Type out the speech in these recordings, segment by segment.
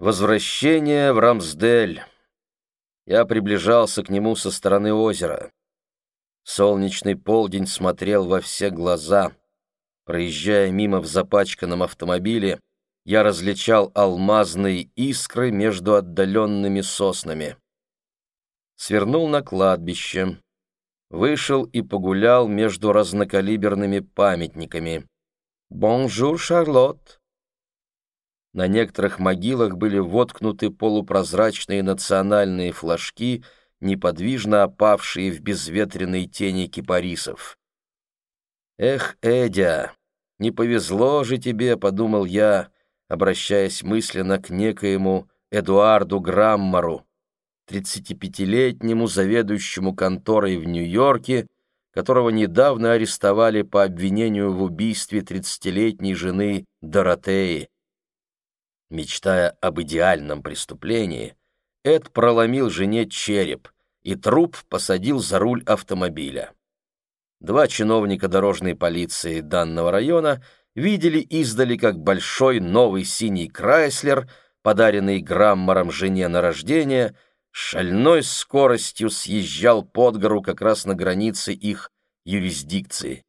Возвращение в Рамсдель. Я приближался к нему со стороны озера. Солнечный полдень смотрел во все глаза. Проезжая мимо в запачканном автомобиле, я различал алмазные искры между отдаленными соснами. Свернул на кладбище, вышел и погулял между разнокалиберными памятниками. «Бонжур, Шарлотт!» На некоторых могилах были воткнуты полупрозрачные национальные флажки, неподвижно опавшие в безветренной тени кипарисов. «Эх, Эдя, не повезло же тебе», — подумал я, обращаясь мысленно к некоему Эдуарду Граммару, 35-летнему заведующему конторой в Нью-Йорке, которого недавно арестовали по обвинению в убийстве 30-летней жены Доротеи. Мечтая об идеальном преступлении, Эд проломил жене череп, и труп посадил за руль автомобиля. Два чиновника дорожной полиции данного района видели издали, как большой новый синий Крайслер, подаренный Граммаром жене на рождение, шальной скоростью съезжал под гору как раз на границе их юрисдикции.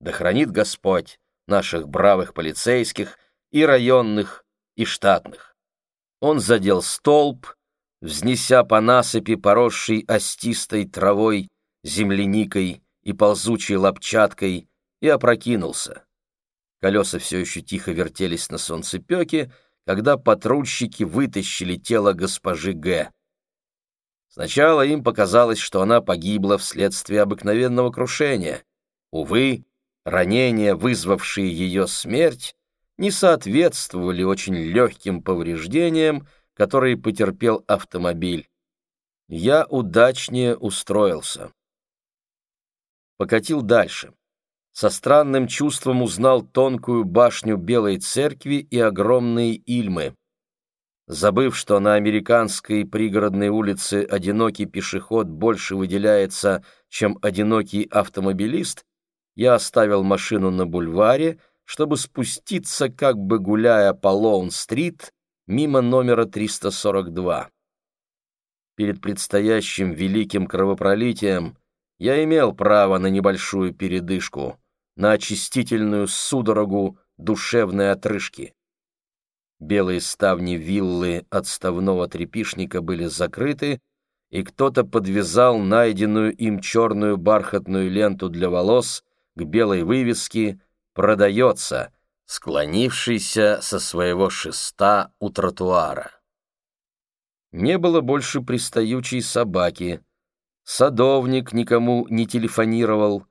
Да хранит Господь наших бравых полицейских и районных, и штатных. Он задел столб, взнеся по насыпи, поросшей остистой травой, земляникой и ползучей лапчаткой, и опрокинулся. Колеса все еще тихо вертелись на солнцепеке, когда патрульщики вытащили тело госпожи Г. Сначала им показалось, что она погибла вследствие обыкновенного крушения. Увы, ранения, вызвавшие ее смерть, не соответствовали очень легким повреждениям, которые потерпел автомобиль. Я удачнее устроился. Покатил дальше. Со странным чувством узнал тонкую башню Белой Церкви и огромные Ильмы. Забыв, что на американской пригородной улице одинокий пешеход больше выделяется, чем одинокий автомобилист, я оставил машину на бульваре, чтобы спуститься, как бы гуляя по Лоун-стрит, мимо номера 342. Перед предстоящим великим кровопролитием я имел право на небольшую передышку, на очистительную судорогу душевной отрыжки. Белые ставни виллы отставного трепишника были закрыты, и кто-то подвязал найденную им черную бархатную ленту для волос к белой вывеске продается, склонившийся со своего шеста у тротуара. Не было больше пристаючей собаки, садовник никому не телефонировал,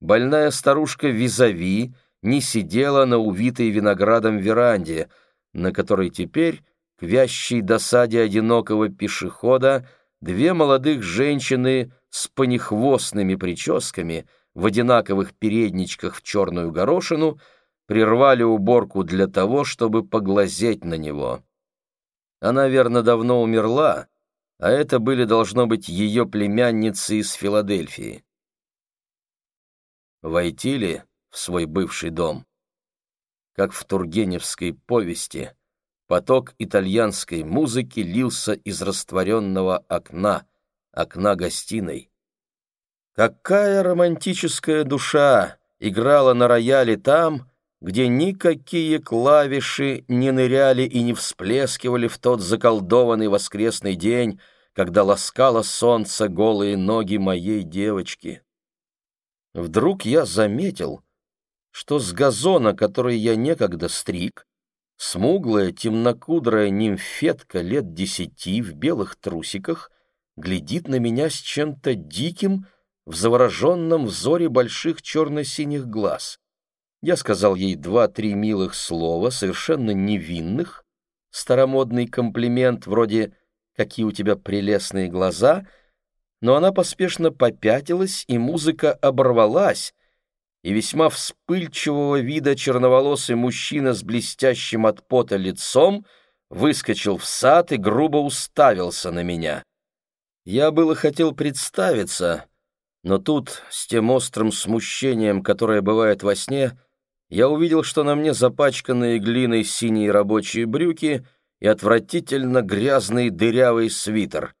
больная старушка Визави не сидела на увитой виноградом веранде, на которой теперь, к вящей досаде одинокого пешехода, две молодых женщины с панихвостными прическами — в одинаковых передничках в черную горошину, прервали уборку для того, чтобы поглазеть на него. Она, верно, давно умерла, а это были, должно быть, ее племянницы из Филадельфии. Войти ли в свой бывший дом? Как в Тургеневской повести, поток итальянской музыки лился из растворенного окна, окна гостиной. Какая романтическая душа играла на рояле там, где никакие клавиши не ныряли и не всплескивали в тот заколдованный воскресный день, когда ласкало солнце голые ноги моей девочки. Вдруг я заметил, что с газона, который я некогда стриг, смуглая темнокудрая нимфетка лет десяти в белых трусиках глядит на меня с чем-то диким, в завороженном взоре больших черно-синих глаз. Я сказал ей два-три милых слова, совершенно невинных, старомодный комплимент вроде «какие у тебя прелестные глаза», но она поспешно попятилась, и музыка оборвалась, и весьма вспыльчивого вида черноволосый мужчина с блестящим от пота лицом выскочил в сад и грубо уставился на меня. Я было хотел представиться, но тут, с тем острым смущением, которое бывает во сне, я увидел, что на мне запачканные глиной синие рабочие брюки и отвратительно грязный дырявый свитер.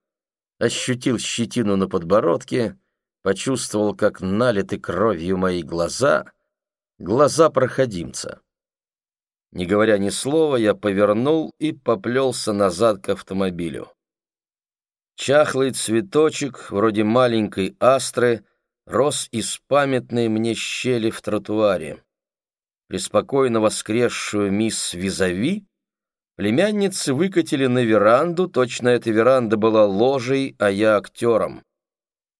Ощутил щетину на подбородке, почувствовал, как налиты кровью мои глаза, глаза проходимца. Не говоря ни слова, я повернул и поплелся назад к автомобилю. Чахлый цветочек, вроде маленькой астры, рос из памятной мне щели в тротуаре. Преспокойно воскресшую мисс Визави племянницы выкатили на веранду, точно эта веранда была ложей, а я актером.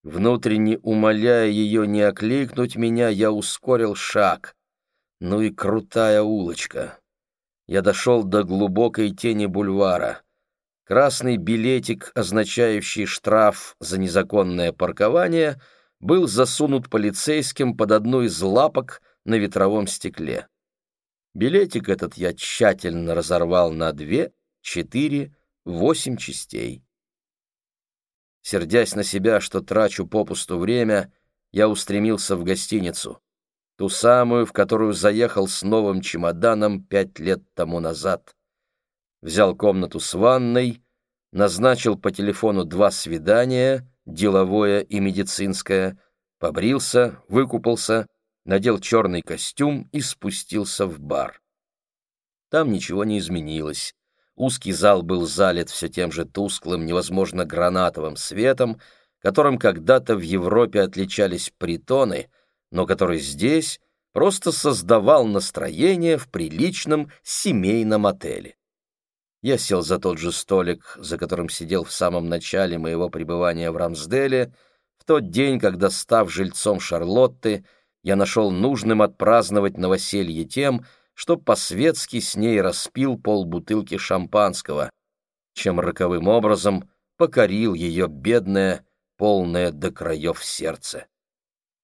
Внутренне умоляя ее не окликнуть меня, я ускорил шаг. Ну и крутая улочка. Я дошел до глубокой тени бульвара. Красный билетик, означающий штраф за незаконное паркование, был засунут полицейским под одну из лапок на ветровом стекле. Билетик этот я тщательно разорвал на две, четыре, восемь частей. Сердясь на себя, что трачу попусту время, я устремился в гостиницу, ту самую, в которую заехал с новым чемоданом пять лет тому назад. Взял комнату с ванной, назначил по телефону два свидания, деловое и медицинское, побрился, выкупался, надел черный костюм и спустился в бар. Там ничего не изменилось. Узкий зал был залит все тем же тусклым, невозможно гранатовым светом, которым когда-то в Европе отличались притоны, но который здесь просто создавал настроение в приличном семейном отеле. Я сел за тот же столик, за которым сидел в самом начале моего пребывания в Рамсделе, в тот день, когда, став жильцом Шарлотты, я нашел нужным отпраздновать новоселье тем, что по-светски с ней распил полбутылки шампанского, чем роковым образом покорил ее бедное, полное до краев сердце.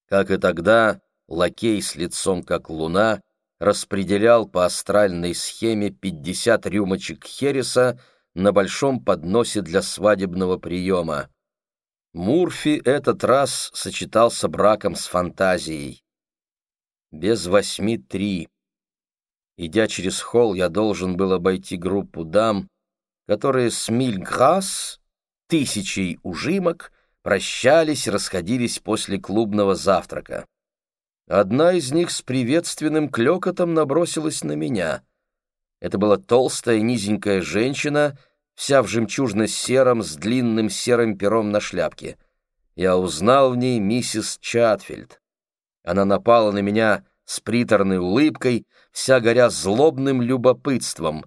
Как и тогда, лакей с лицом как луна распределял по астральной схеме 50 рюмочек хереса на большом подносе для свадебного приема. Мурфи этот раз сочетался браком с фантазией. Без восьми три. Идя через холл, я должен был обойти группу дам, которые с миль-грасс, тысячей ужимок, прощались и расходились после клубного завтрака. Одна из них с приветственным клёкотом набросилась на меня. Это была толстая низенькая женщина, вся в жемчужно-сером с длинным серым пером на шляпке. Я узнал в ней миссис Чатфильд. Она напала на меня с приторной улыбкой, вся горя злобным любопытством.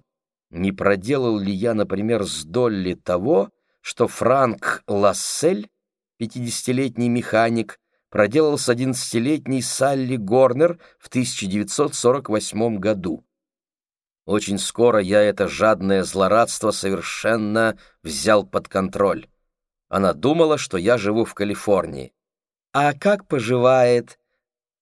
Не проделал ли я, например, с Долли того, что Франк Лассель, пятидесятилетний механик, проделал с одиннадцатилетней Салли Горнер в 1948 году. Очень скоро я это жадное злорадство совершенно взял под контроль. Она думала, что я живу в Калифорнии. «А как поживает?»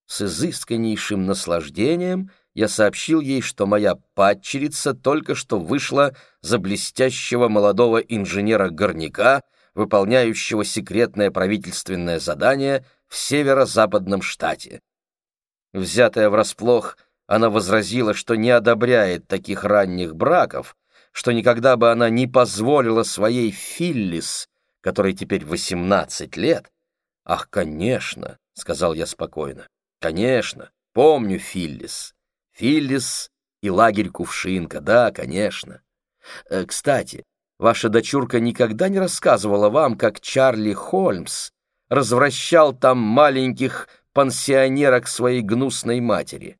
С изысканнейшим наслаждением я сообщил ей, что моя падчерица только что вышла за блестящего молодого инженера-горняка, выполняющего секретное правительственное задание в северо-западном штате. Взятая врасплох, она возразила, что не одобряет таких ранних браков, что никогда бы она не позволила своей Филлис, которой теперь 18 лет. «Ах, конечно», — сказал я спокойно, — «конечно, помню Филлис». Филлис и лагерь Кувшинка, да, конечно. Э, кстати, ваша дочурка никогда не рассказывала вам, как Чарли Холмс развращал там маленьких пансионерок своей гнусной матери.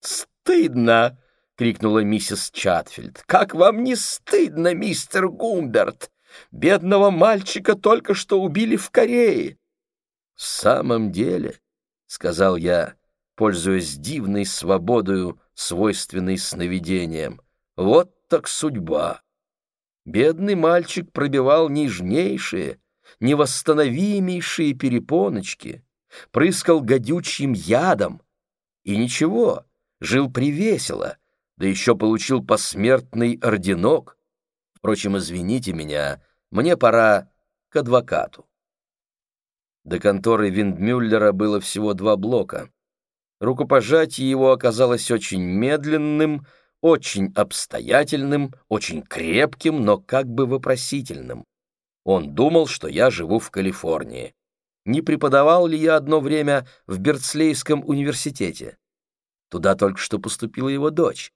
«Стыдно!» — крикнула миссис Чатфилд. «Как вам не стыдно, мистер Гумберт? Бедного мальчика только что убили в Корее!» «В самом деле», — сказал я, — пользуясь дивной свободою, свойственной сновидениям. Вот так судьба. Бедный мальчик пробивал нежнейшие, невосстановимейшие перепоночки, прыскал гадючим ядом. И ничего, жил привесело, да еще получил посмертный орденок. Впрочем, извините меня, мне пора к адвокату. До конторы Виндмюллера было всего два блока. Рукопожатие его оказалось очень медленным, очень обстоятельным, очень крепким, но как бы вопросительным. Он думал, что я живу в Калифорнии. Не преподавал ли я одно время в Берцлейском университете? Туда только что поступила его дочь.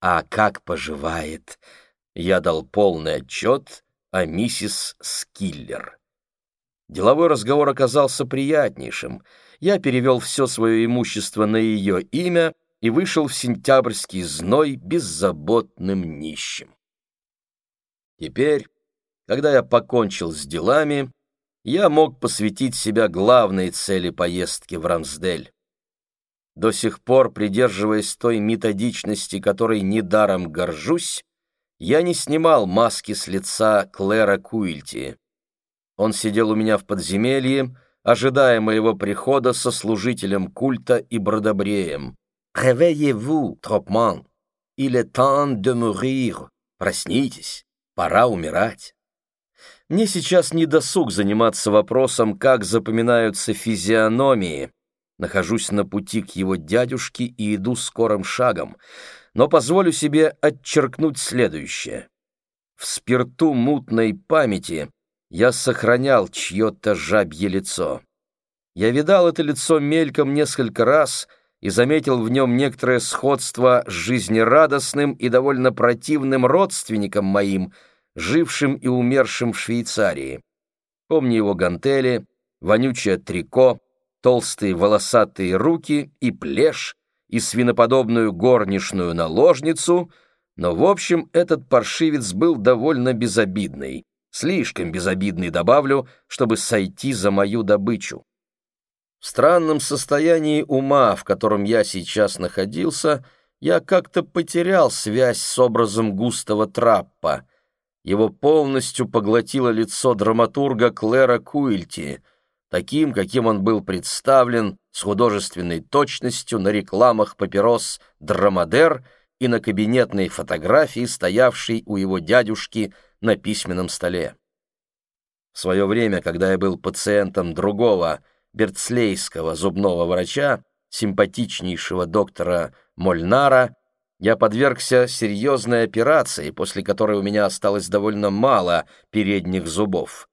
А как поживает? Я дал полный отчет о миссис Скиллер. Деловой разговор оказался приятнейшим. Я перевел все свое имущество на ее имя и вышел в сентябрьский зной беззаботным нищим. Теперь, когда я покончил с делами, я мог посвятить себя главной цели поездки в Рамсдель. До сих пор, придерживаясь той методичности, которой недаром горжусь, я не снимал маски с лица Клэра Куильти. Он сидел у меня в подземелье, ожидая моего прихода со служителем культа и бродобреем. «Réveillez-vous, Тропман! Il est temps de mourir!» «Проснитесь! Пора умирать!» Мне сейчас не досуг заниматься вопросом, как запоминаются физиономии. Нахожусь на пути к его дядюшке и иду скорым шагом, но позволю себе отчеркнуть следующее. В спирту мутной памяти я сохранял чье-то жабье лицо. Я видал это лицо мельком несколько раз и заметил в нем некоторое сходство с жизнерадостным и довольно противным родственником моим, жившим и умершим в Швейцарии. Помню его гантели, вонючее трико, толстые волосатые руки и плешь, и свиноподобную горничную наложницу, но, в общем, этот паршивец был довольно безобидный. Слишком безобидный, добавлю, чтобы сойти за мою добычу. В странном состоянии ума, в котором я сейчас находился, я как-то потерял связь с образом густого траппа. Его полностью поглотило лицо драматурга Клэра Куильти, таким, каким он был представлен с художественной точностью на рекламах папирос «Драмадер» и на кабинетной фотографии, стоявшей у его дядюшки на письменном столе. В свое время, когда я был пациентом другого берцлейского зубного врача, симпатичнейшего доктора Мольнара, я подвергся серьезной операции, после которой у меня осталось довольно мало передних зубов.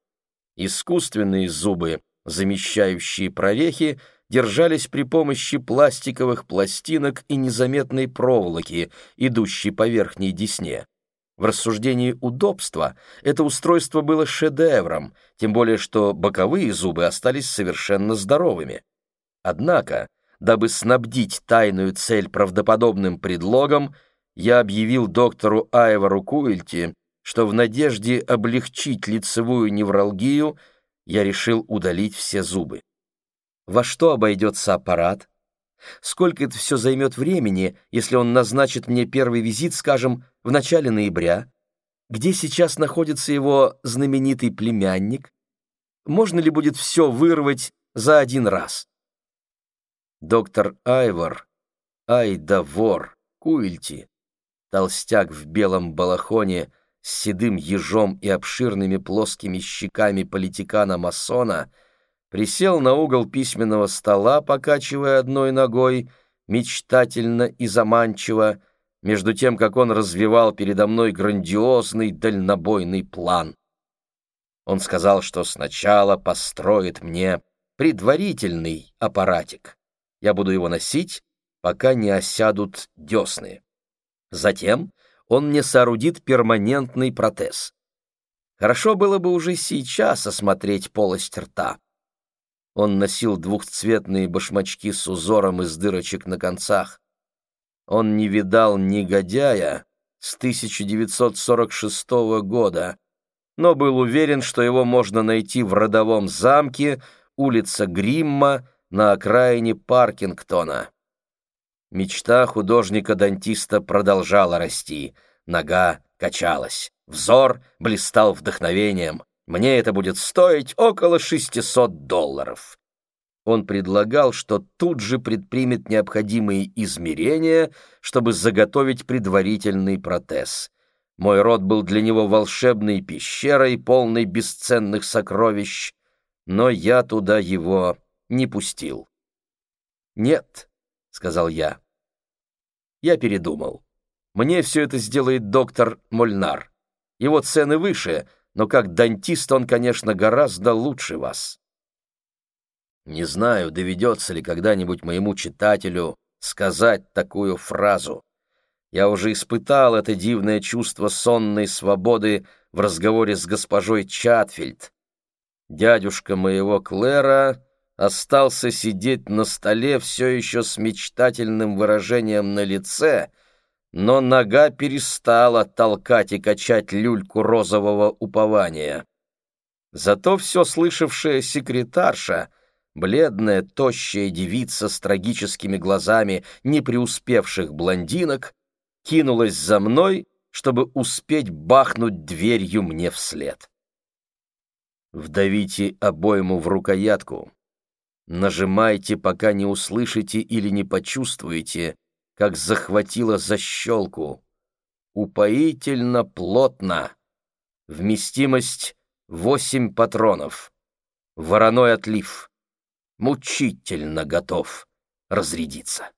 Искусственные зубы, замещающие прорехи, держались при помощи пластиковых пластинок и незаметной проволоки, идущей по верхней десне. В рассуждении удобства это устройство было шедевром, тем более что боковые зубы остались совершенно здоровыми. Однако, дабы снабдить тайную цель правдоподобным предлогом, я объявил доктору Айвару Куэльти, что в надежде облегчить лицевую невралгию я решил удалить все зубы. Во что обойдется аппарат? Сколько это все займет времени, если он назначит мне первый визит, скажем, в начале ноября? Где сейчас находится его знаменитый племянник? Можно ли будет все вырвать за один раз? Доктор Айвор, ай да вор, Куильти, толстяк в белом балахоне с седым ежом и обширными плоскими щеками политикана-масона — присел на угол письменного стола, покачивая одной ногой, мечтательно и заманчиво, между тем, как он развивал передо мной грандиозный дальнобойный план. Он сказал, что сначала построит мне предварительный аппаратик. Я буду его носить, пока не осядут десны. Затем он мне соорудит перманентный протез. Хорошо было бы уже сейчас осмотреть полость рта. Он носил двухцветные башмачки с узором из дырочек на концах. Он не видал негодяя с 1946 года, но был уверен, что его можно найти в родовом замке, улица Гримма, на окраине Паркингтона. Мечта художника-дантиста продолжала расти, нога качалась, взор блистал вдохновением. Мне это будет стоить около 600 долларов. Он предлагал, что тут же предпримет необходимые измерения, чтобы заготовить предварительный протез. Мой род был для него волшебной пещерой, полной бесценных сокровищ, но я туда его не пустил. «Нет», — сказал я. Я передумал. Мне все это сделает доктор Мольнар. Его цены выше, но как дантист он, конечно, гораздо лучше вас. Не знаю, доведется ли когда-нибудь моему читателю сказать такую фразу. Я уже испытал это дивное чувство сонной свободы в разговоре с госпожой Чатфильд. Дядюшка моего Клэра остался сидеть на столе все еще с мечтательным выражением на лице, но нога перестала толкать и качать люльку розового упования. Зато все слышавшая секретарша, бледная, тощая девица с трагическими глазами не преуспевших блондинок, кинулась за мной, чтобы успеть бахнуть дверью мне вслед. Вдавите обойму в рукоятку, Нажимайте, пока не услышите или не почувствуете, как захватило защелку. Упоительно плотно. Вместимость восемь патронов. Вороной отлив. Мучительно готов разрядиться.